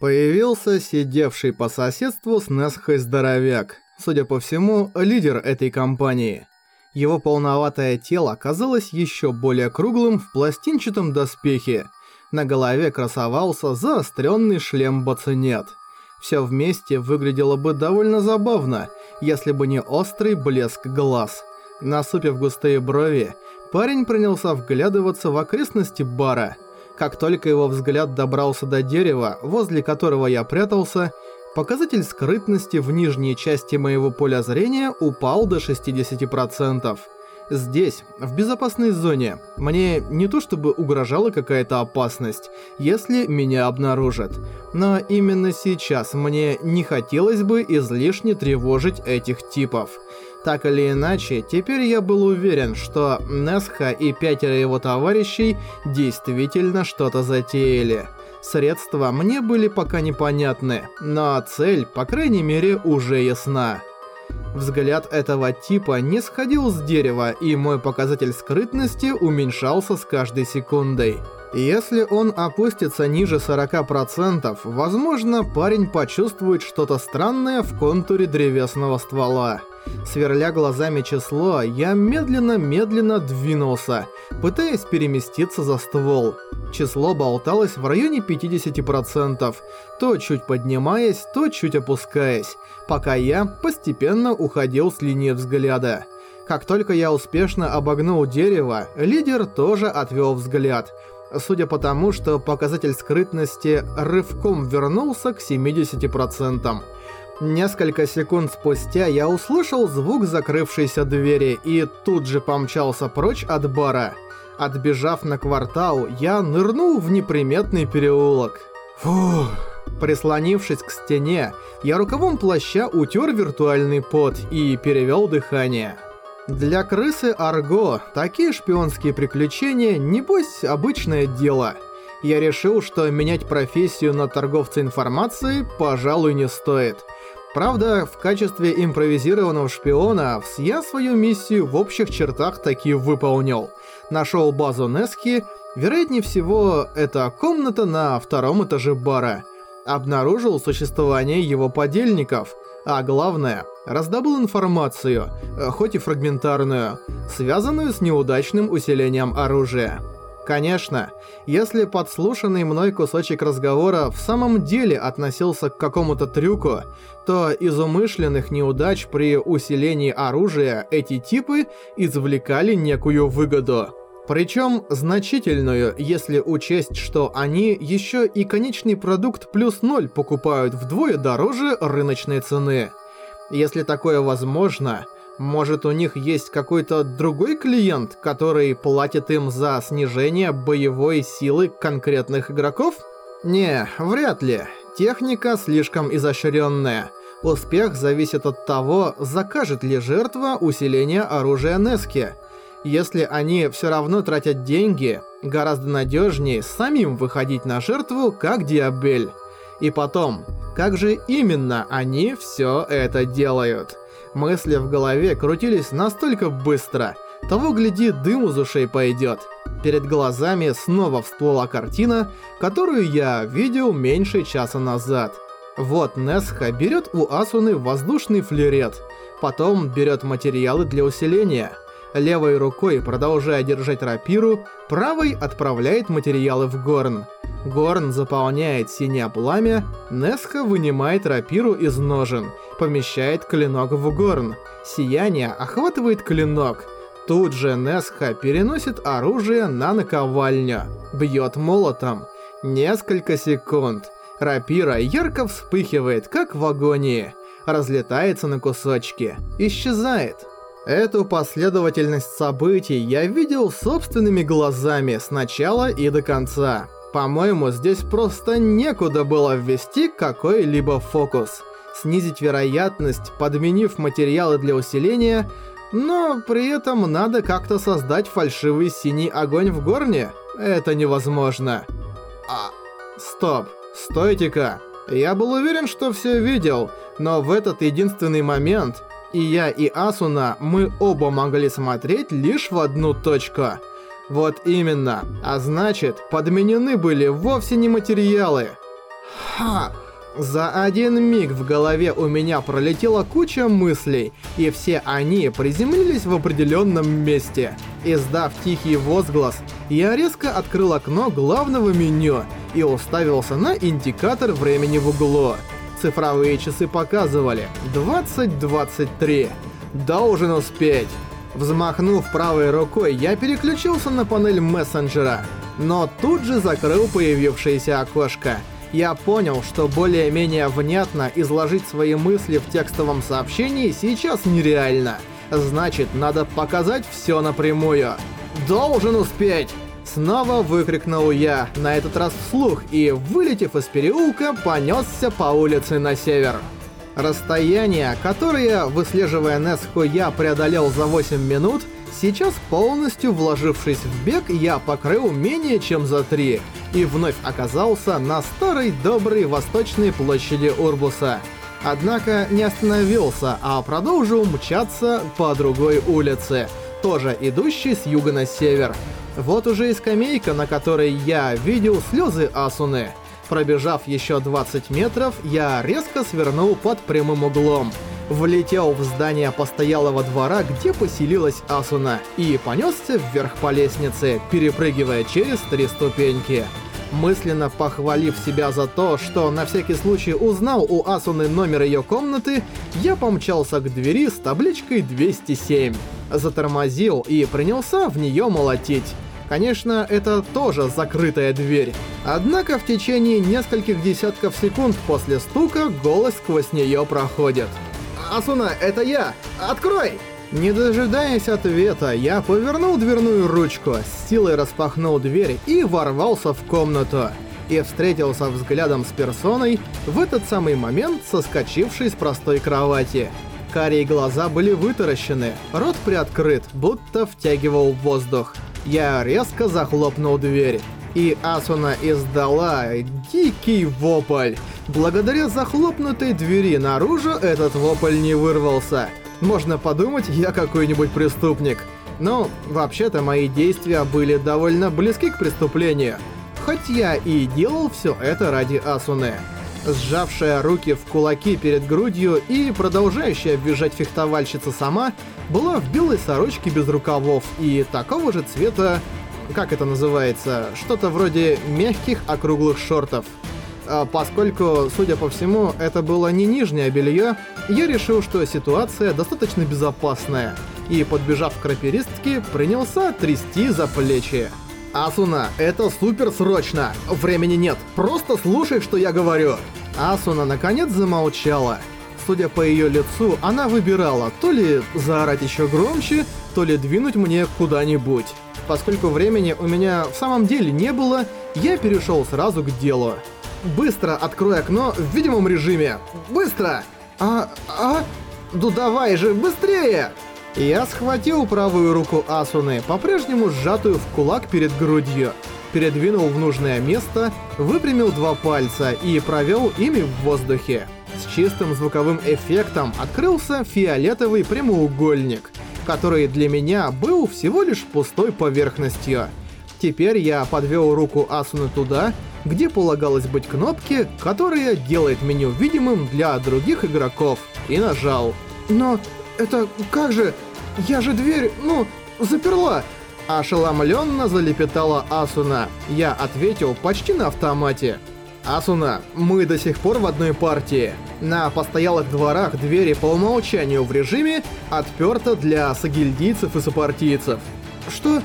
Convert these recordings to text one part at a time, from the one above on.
Появился сидевший по соседству с Несхой здоровяк, судя по всему, лидер этой компании. Его полноватое тело казалось еще более круглым в пластинчатом доспехе. На голове красовался заостренный шлем-бацинет. Все вместе выглядело бы довольно забавно, если бы не острый блеск глаз. Насупив густые брови, парень принялся вглядываться в окрестности бара – как только его взгляд добрался до дерева, возле которого я прятался, показатель скрытности в нижней части моего поля зрения упал до 60%. Здесь, в безопасной зоне, мне не то чтобы угрожала какая-то опасность, если меня обнаружат. Но именно сейчас мне не хотелось бы излишне тревожить этих типов. Так или иначе, теперь я был уверен, что Несха и пятеро его товарищей действительно что-то затеяли. Средства мне были пока непонятны, но цель, по крайней мере, уже ясна. Взгляд этого типа не сходил с дерева, и мой показатель скрытности уменьшался с каждой секундой. Если он опустится ниже 40%, возможно, парень почувствует что-то странное в контуре древесного ствола. Сверля глазами число, я медленно-медленно двинулся, пытаясь переместиться за ствол. Число болталось в районе 50%, то чуть поднимаясь, то чуть опускаясь, пока я постепенно уходил с линии взгляда. Как только я успешно обогнул дерево, лидер тоже отвел взгляд. Судя по тому, что показатель скрытности рывком вернулся к 70%. Несколько секунд спустя я услышал звук закрывшейся двери и тут же помчался прочь от бара. Отбежав на квартал, я нырнул в неприметный переулок. Фух. Прислонившись к стене, я рукавом плаща утер виртуальный пот и перевел дыхание. Для крысы Арго такие шпионские приключения, небось, обычное дело. Я решил, что менять профессию на торговца информацией, пожалуй, не стоит. Правда, в качестве импровизированного шпиона я свою миссию в общих чертах таки выполнил. Нашел базу Нески, вероятнее всего, это комната на втором этаже бара. Обнаружил существование его подельников, а главное, раздобыл информацию, хоть и фрагментарную, связанную с неудачным усилением оружия. Конечно, если подслушанный мной кусочек разговора в самом деле относился к какому-то трюку, то из умышленных неудач при усилении оружия эти типы извлекали некую выгоду. Причем значительную, если учесть, что они еще и конечный продукт плюс ноль покупают вдвое дороже рыночной цены. Если такое возможно, может у них есть какой-то другой клиент, который платит им за снижение боевой силы конкретных игроков? Не, вряд ли. Техника слишком изощренная. Успех зависит от того, закажет ли жертва усиление оружия Нески. Если они все равно тратят деньги, гораздо надежнее самим выходить на жертву, как Диабель. И потом, как же именно они все это делают? Мысли в голове крутились настолько быстро, того гляди дым из ушей пойдет. Перед глазами снова всплыла картина, которую я видел меньше часа назад. Вот Несха берет у Асуны воздушный флюрет, потом берет материалы для усиления. Левой рукой, продолжая держать рапиру, правой отправляет материалы в горн. Горн заполняет синее пламя, Несха вынимает рапиру из ножен, помещает клинок в горн. Сияние охватывает клинок. Тут же Несха переносит оружие на наковальню, бьет молотом. Несколько секунд. Рапира ярко вспыхивает, как в агонии. Разлетается на кусочки. Исчезает. Эту последовательность событий я видел собственными глазами с начала и до конца. По-моему, здесь просто некуда было ввести какой-либо фокус. Снизить вероятность, подменив материалы для усиления, но при этом надо как-то создать фальшивый синий огонь в горне. Это невозможно. А... Стоп. Стойте-ка. Я был уверен, что все видел, но в этот единственный момент и я, и Асуна, мы оба могли смотреть лишь в одну точку. Вот именно. А значит, подменены были вовсе не материалы. Ха! За один миг в голове у меня пролетела куча мыслей, и все они приземлились в определенном месте. Издав тихий возглас, я резко открыл окно главного меню и уставился на индикатор времени в углу. Цифровые часы показывали 20.23. Должен успеть. Взмахнув правой рукой, я переключился на панель мессенджера, но тут же закрыл появившееся окошко. Я понял, что более-менее внятно изложить свои мысли в текстовом сообщении сейчас нереально. Значит, надо показать все напрямую. «Должен успеть!» Снова выкрикнул я, на этот раз вслух, и, вылетев из переулка, понесся по улице на север. Расстояние, которое, выслеживая Неску, я преодолел за 8 минут, сейчас полностью вложившись в бег, я покрыл менее чем за 3, и вновь оказался на старой доброй восточной площади Урбуса. Однако не остановился, а продолжил мчаться по другой улице, тоже идущей с юга на север. Вот уже и скамейка, на которой я видел слезы Асуны. Пробежав еще 20 метров, я резко свернул под прямым углом. Влетел в здание постоялого двора, где поселилась Асуна, и понесся вверх по лестнице, перепрыгивая через три ступеньки. Мысленно похвалив себя за то, что на всякий случай узнал у Асуны номер ее комнаты, я помчался к двери с табличкой 207. Затормозил и принялся в нее молотить. Конечно, это тоже закрытая дверь. Однако в течение нескольких десятков секунд после стука голос сквозь нее проходит. «Асуна, это я! Открой!» Не дожидаясь ответа, я повернул дверную ручку, с силой распахнул дверь и ворвался в комнату. И встретился взглядом с персоной, в этот самый момент соскочившей с простой кровати. Карие глаза были вытаращены, рот приоткрыт, будто втягивал воздух. Я резко захлопнул дверь. И Асуна издала дикий вопль. Благодаря захлопнутой двери наружу этот вопль не вырвался. Можно подумать, я какой-нибудь преступник. Но, вообще-то, мои действия были довольно близки к преступлению. Хоть я и делал все это ради Асуны. Сжавшая руки в кулаки перед грудью и продолжающая бежать фехтовальщица сама, была в белой сорочке без рукавов и такого же цвета, как это называется, что-то вроде мягких округлых шортов. А поскольку, судя по всему, это было не нижнее белье, я решил, что ситуация достаточно безопасная, и, подбежав к раперистке, принялся трясти за плечи. «Асуна, это супер срочно! Времени нет, просто слушай, что я говорю!» Асуна наконец замолчала. Судя по ее лицу, она выбирала то ли заорать еще громче, то ли двинуть мне куда-нибудь. Поскольку времени у меня в самом деле не было, я перешел сразу к делу. «Быстро открой окно в видимом режиме! Быстро!» «А... а... Ну давай же, быстрее!» Я схватил правую руку Асуны, по-прежнему сжатую в кулак перед грудью, передвинул в нужное место, выпрямил два пальца и провел ими в воздухе. С чистым звуковым эффектом открылся фиолетовый прямоугольник, который для меня был всего лишь пустой поверхностью. Теперь я подвел руку Асуны туда, где полагалось быть кнопки, которая делает меню видимым для других игроков, и нажал. Но это как же... Я же дверь, ну, заперла. Ошеломленно залепетала Асуна. Я ответил почти на автомате. Асуна, мы до сих пор в одной партии. На постоялых дворах двери по умолчанию в режиме отперта для сагильдийцев и сопартийцев. Что?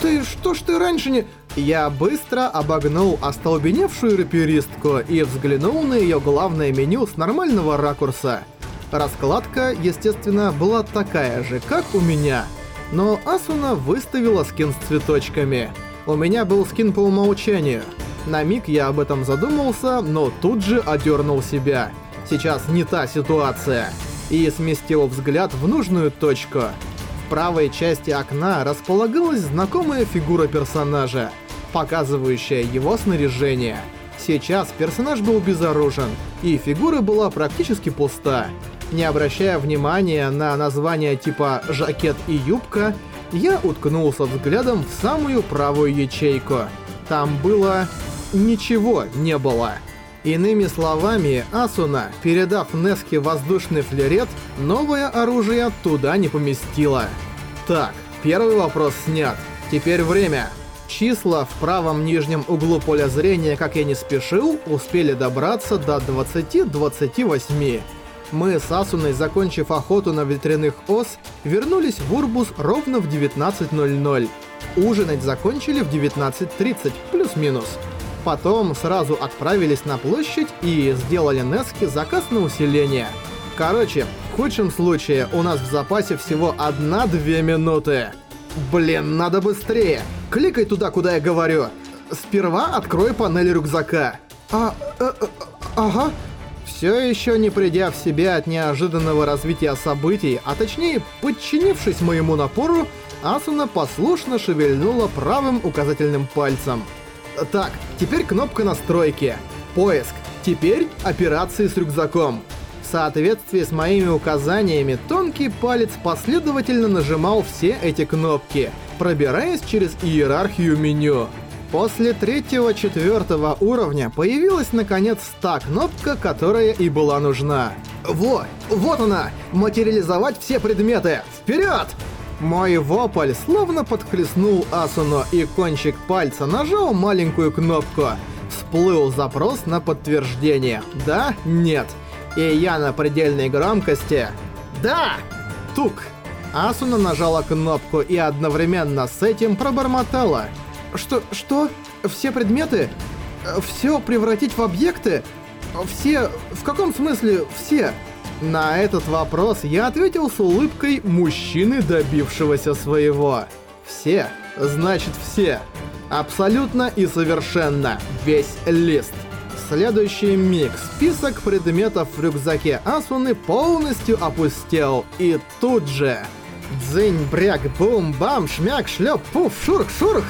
Ты что ж ты раньше не... Я быстро обогнул остолбеневшую раперистку и взглянул на ее главное меню с нормального ракурса. Раскладка, естественно, была такая же, как у меня. Но Асуна выставила скин с цветочками. У меня был скин по умолчанию. На миг я об этом задумался, но тут же одернул себя. Сейчас не та ситуация. И сместил взгляд в нужную точку. В правой части окна располагалась знакомая фигура персонажа, показывающая его снаряжение. Сейчас персонаж был безоружен, и фигура была практически пуста. Не обращая внимания на названия типа «жакет» и «юбка», я уткнулся взглядом в самую правую ячейку. Там было... ничего не было. Иными словами, Асуна, передав Неске воздушный флерет, новое оружие туда не поместила. Так, первый вопрос снят. Теперь время. Числа в правом нижнем углу поля зрения, как я не спешил, успели добраться до 20-28. Мы с Асуной, закончив охоту на ветряных ос, вернулись в Урбус ровно в 19.00. Ужинать закончили в 19.30, плюс-минус. Потом сразу отправились на площадь и сделали Неске заказ на усиление. Короче, в худшем случае у нас в запасе всего 1-2 минуты. Блин, надо быстрее. Кликай туда, куда я говорю. Сперва открой панель рюкзака. А, э, э, ага. Все еще не придя в себя от неожиданного развития событий, а точнее подчинившись моему напору, Асуна послушно шевельнула правым указательным пальцем. Так, теперь кнопка настройки. Поиск. Теперь операции с рюкзаком. В соответствии с моими указаниями, тонкий палец последовательно нажимал все эти кнопки, пробираясь через иерархию меню. После третьего-четвертого уровня появилась наконец та кнопка, которая и была нужна. Во! Вот она! Материализовать все предметы! Вперед! Мой вопль словно подхлестнул Асуну и кончик пальца нажал маленькую кнопку. Всплыл запрос на подтверждение. Да? Нет. И я на предельной громкости. Да! Тук! Асуна нажала кнопку и одновременно с этим пробормотала. Что? Что? Все предметы? Все превратить в объекты? Все? В каком смысле все? На этот вопрос я ответил с улыбкой мужчины, добившегося своего. Все, значит все. Абсолютно и совершенно. Весь лист. Следующий миг список предметов в рюкзаке Асуны полностью опустел. И тут же... Дзынь, бряк, бум, бам, шмяк, шлеп, пуф, шурх, шурх.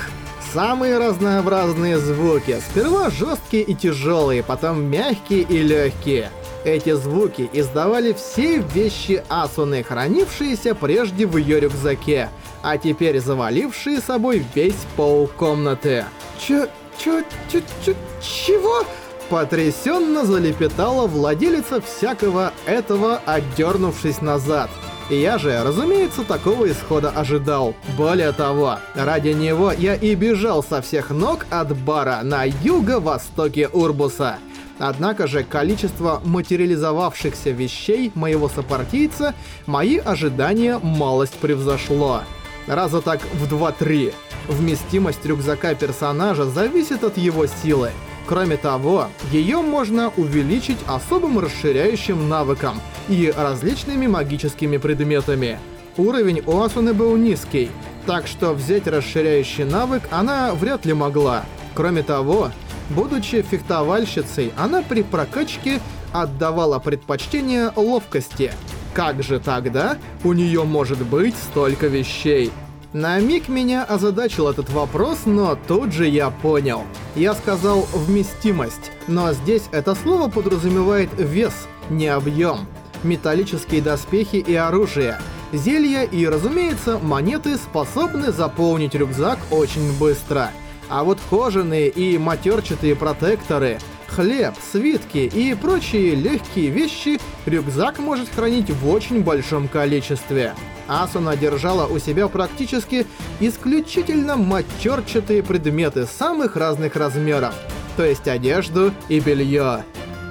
Самые разнообразные звуки. Сперва жесткие и тяжелые, потом мягкие и легкие. Эти звуки издавали все вещи Асуны, хранившиеся прежде в ее рюкзаке, а теперь завалившие собой весь пол комнаты. Чё... чё... чё... чё... чего? Потрясенно залепетала владелица всякого этого, отдернувшись назад. Я же, разумеется, такого исхода ожидал. Более того, ради него я и бежал со всех ног от бара на юго-востоке Урбуса — Однако же количество материализовавшихся вещей моего сопартийца мои ожидания малость превзошло. Раза так в 2-3. Вместимость рюкзака персонажа зависит от его силы. Кроме того, ее можно увеличить особым расширяющим навыком и различными магическими предметами. Уровень у Асуны был низкий, так что взять расширяющий навык она вряд ли могла. Кроме того, Будучи фехтовальщицей, она при прокачке отдавала предпочтение ловкости. Как же тогда у нее может быть столько вещей? На миг меня озадачил этот вопрос, но тут же я понял. Я сказал «вместимость», но здесь это слово подразумевает вес, не объем. Металлические доспехи и оружие, зелья и, разумеется, монеты способны заполнить рюкзак очень быстро – а вот кожаные и матерчатые протекторы, хлеб, свитки и прочие легкие вещи рюкзак может хранить в очень большом количестве. Асуна держала у себя практически исключительно матерчатые предметы самых разных размеров, то есть одежду и белье.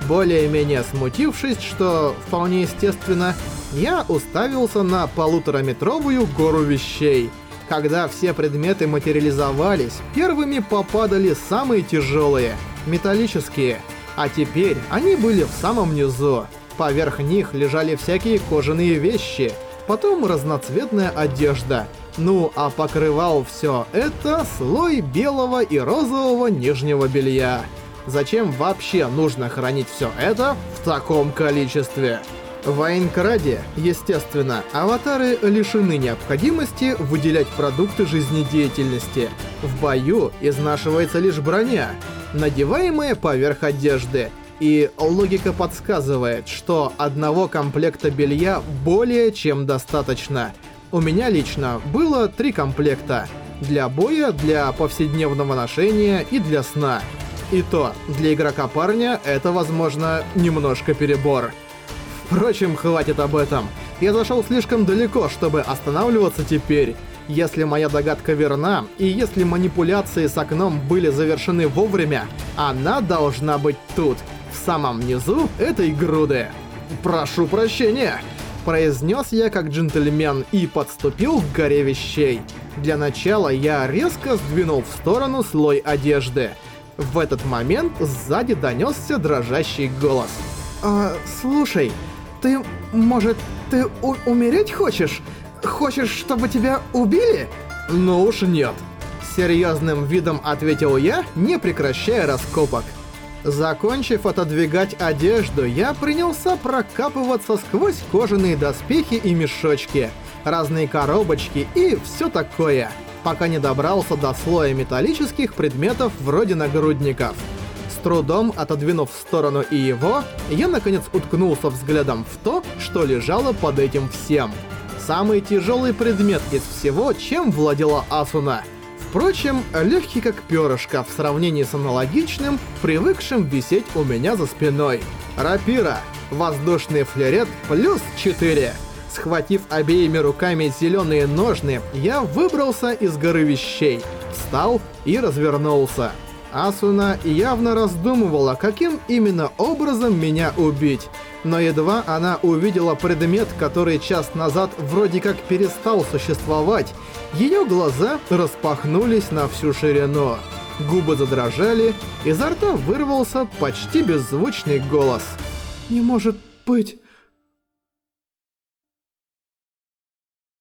Более-менее смутившись, что вполне естественно, я уставился на полутораметровую гору вещей — когда все предметы материализовались, первыми попадали самые тяжелые, металлические, а теперь они были в самом низу. Поверх них лежали всякие кожаные вещи, потом разноцветная одежда. Ну, а покрывал все это слой белого и розового нижнего белья. Зачем вообще нужно хранить все это в таком количестве? В Айнкраде, естественно, аватары лишены необходимости выделять продукты жизнедеятельности. В бою изнашивается лишь броня, надеваемая поверх одежды. И логика подсказывает, что одного комплекта белья более чем достаточно. У меня лично было три комплекта. Для боя, для повседневного ношения и для сна. И то, для игрока-парня это, возможно, немножко перебор. Впрочем, хватит об этом. Я зашел слишком далеко, чтобы останавливаться теперь. Если моя догадка верна, и если манипуляции с окном были завершены вовремя, она должна быть тут, в самом низу этой груды. «Прошу прощения!» Произнес я как джентльмен и подступил к горе вещей. Для начала я резко сдвинул в сторону слой одежды. В этот момент сзади донесся дрожащий голос. «А, слушай, ты, может, ты умереть хочешь? Хочешь, чтобы тебя убили?» «Ну уж нет», — серьезным видом ответил я, не прекращая раскопок. Закончив отодвигать одежду, я принялся прокапываться сквозь кожаные доспехи и мешочки, разные коробочки и все такое, пока не добрался до слоя металлических предметов вроде нагрудников. Трудом отодвинув в сторону и его, я наконец уткнулся взглядом в то, что лежало под этим всем. Самый тяжелый предмет из всего, чем владела Асуна — Впрочем, легкий как перышко в сравнении с аналогичным, привыкшим висеть у меня за спиной. Рапира. Воздушный флерет плюс 4. Схватив обеими руками зеленые ножны, я выбрался из горы вещей, встал и развернулся. Асуна явно раздумывала, каким именно образом меня убить. Но едва она увидела предмет, который час назад вроде как перестал существовать, ее глаза распахнулись на всю ширину. Губы задрожали, изо рта вырвался почти беззвучный голос. «Не может быть,